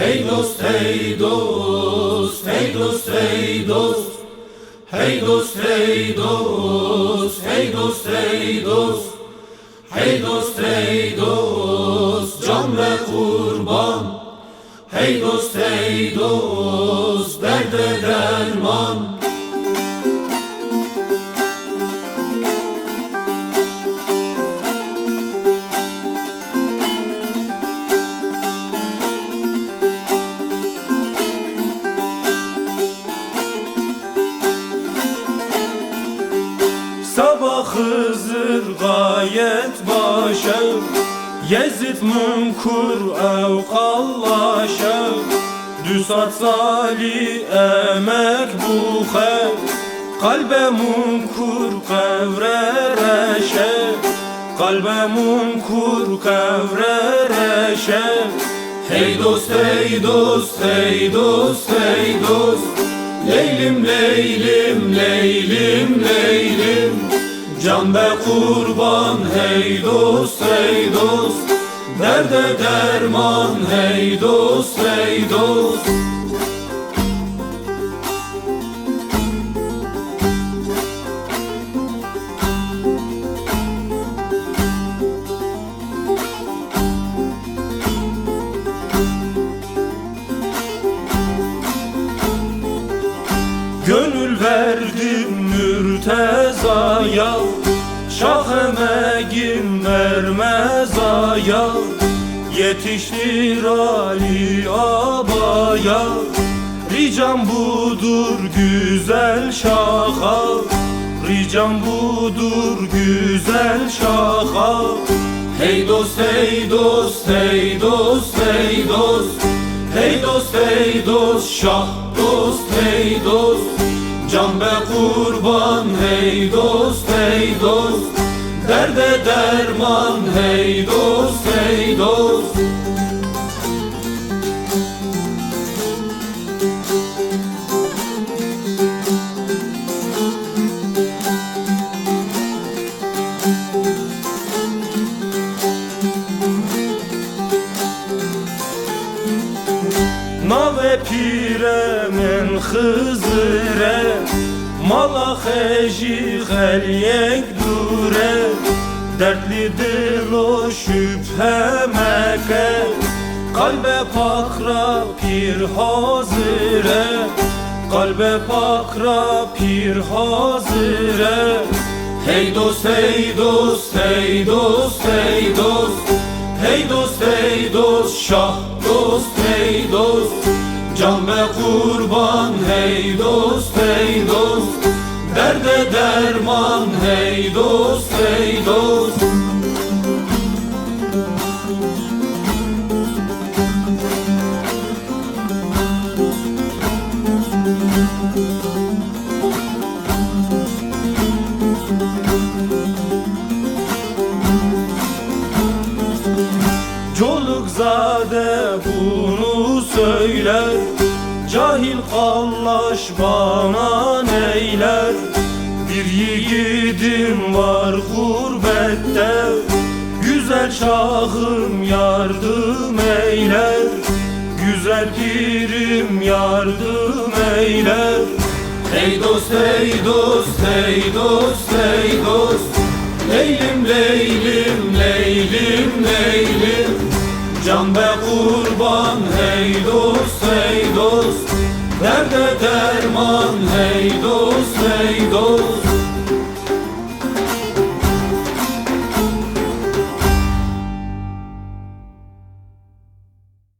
Hey dost hey dost hey dost hey dost Hey dost hey dost hey dost hey dost Hey dost hey dost can ve kurban. Hey dost hey dost derde derman Hızır gayet başa. Yezid münkur ev kallaşa Düsat sali emek bu xev Kalbe münkur kevre reşe Kalbe münkur kevre reşe Hey dost hey dost hey dost hey dost. Leylim leylim leylim leylim Can be kurban hey dost hey dost. Derde derman hey dost hey dost. Gönül verdim mürtezaya Şah emeğim vermez aya Yetiştir Ali Abaya Ricam budur güzel şaha Ricam budur güzel şaha Hey dost hey dost hey dost hey dost. Hey dost hey dost şah dost hey dost. Can be kurban hey dost hey dost Derde derman hey dost hey dost. Nave pire men Hızır'e Mala xeji xelyek dure Dertli dil o şüphe meke Kalbe pakra pir hazire Kalbe pakra pir hazire. Hey dost hey dost hey dost hey dost Hey dost hey dost şah dost hey dost. Can be kurban hey dost hey dost Derde derman hey dost hey dost. Çoluk zade bunu söyler. Cahil kallaş bana neyler yiğidim var gurbette Güzel şahım yardım eyler Güzel pirim yardım eyler Hey dost hey dost hey dost hey dost. Leylim leylim leylim leylim. Can be kurban hey dost hey dost. Derde derman hey dost hey dost